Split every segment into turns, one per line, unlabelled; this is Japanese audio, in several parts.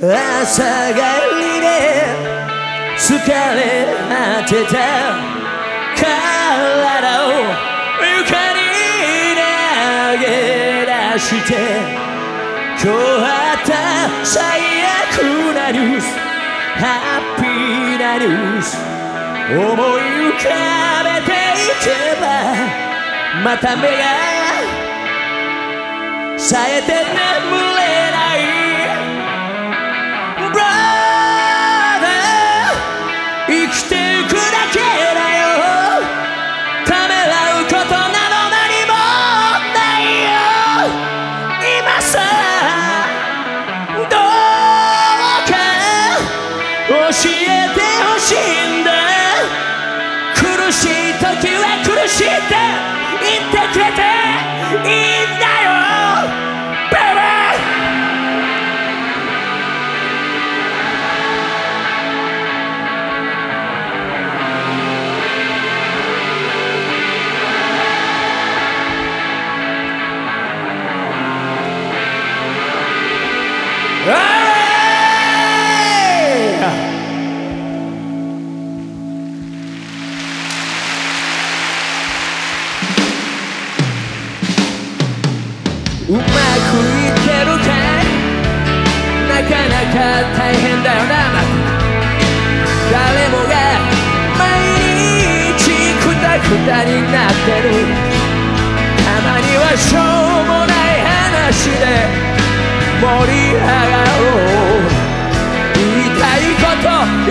朝帰りで疲れ果てた体を床に投げ出して今日あった最悪なニュースハッピーなニュース思い浮かべていけばまた目が冴えて眠れ大変だよな。誰もが毎日くたくたになってる。たまにはしょうもない話で盛り上がろう。言いたいこと。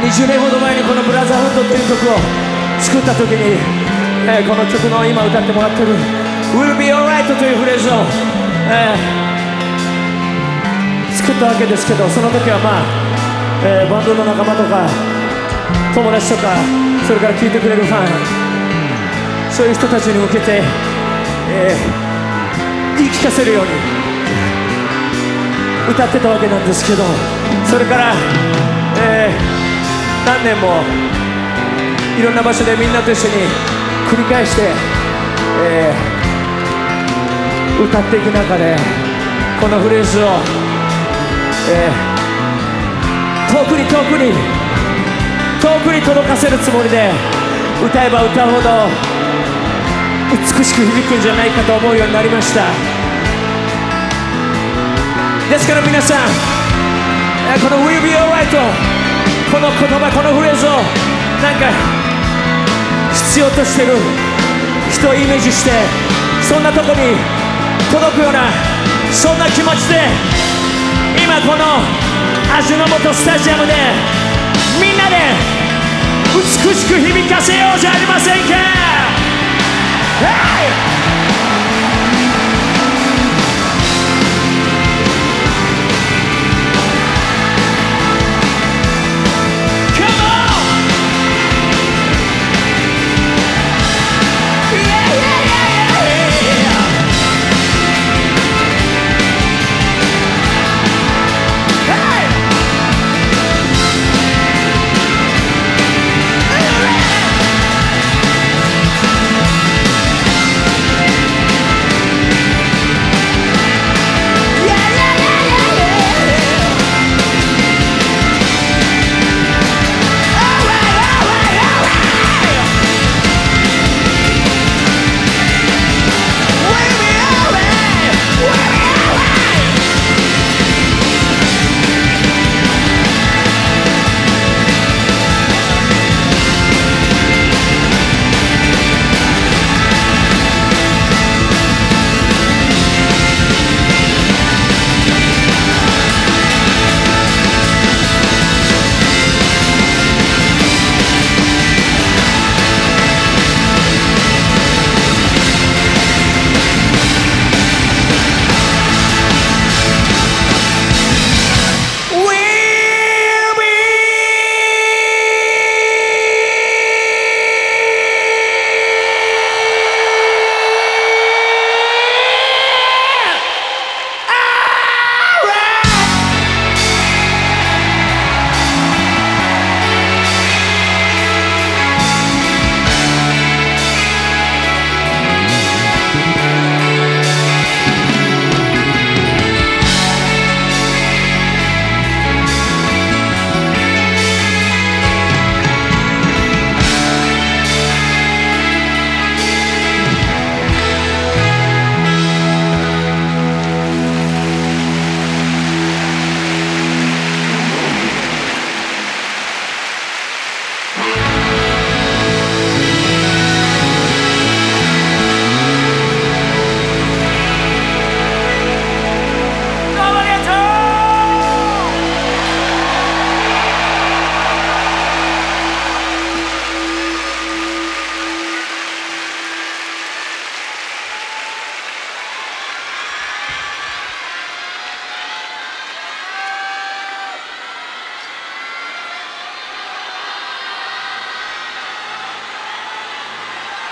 20年ほど前にこの「ブラザーフッド」っていう曲を作った時に、えーこの曲の今歌ってもらってる「Will be alright」というフレーズを、えー作ったわけですけどその時はまあ、えーバンドの仲間とか友達とかそれから聴いてくれるファンそういう人たちに向けて、えー言い聞かせるように歌ってたわけなんですけどそれから、何年もいろんな場所でみんなと一緒に繰り返して、えー歌っていく中でこのフレーズを、えー遠くに遠くに遠くに届かせるつもりで歌えば歌うほど美しく響くんじゃないかと思うようになりました。ですから皆さんこの「Will Be Alright」この言葉このフレーズをなんか必要としてる人をイメージしてそんなとこに届くようなそんな気持ちで今この味の素スタジアムでみんなで美しく響かせようじゃありませんか、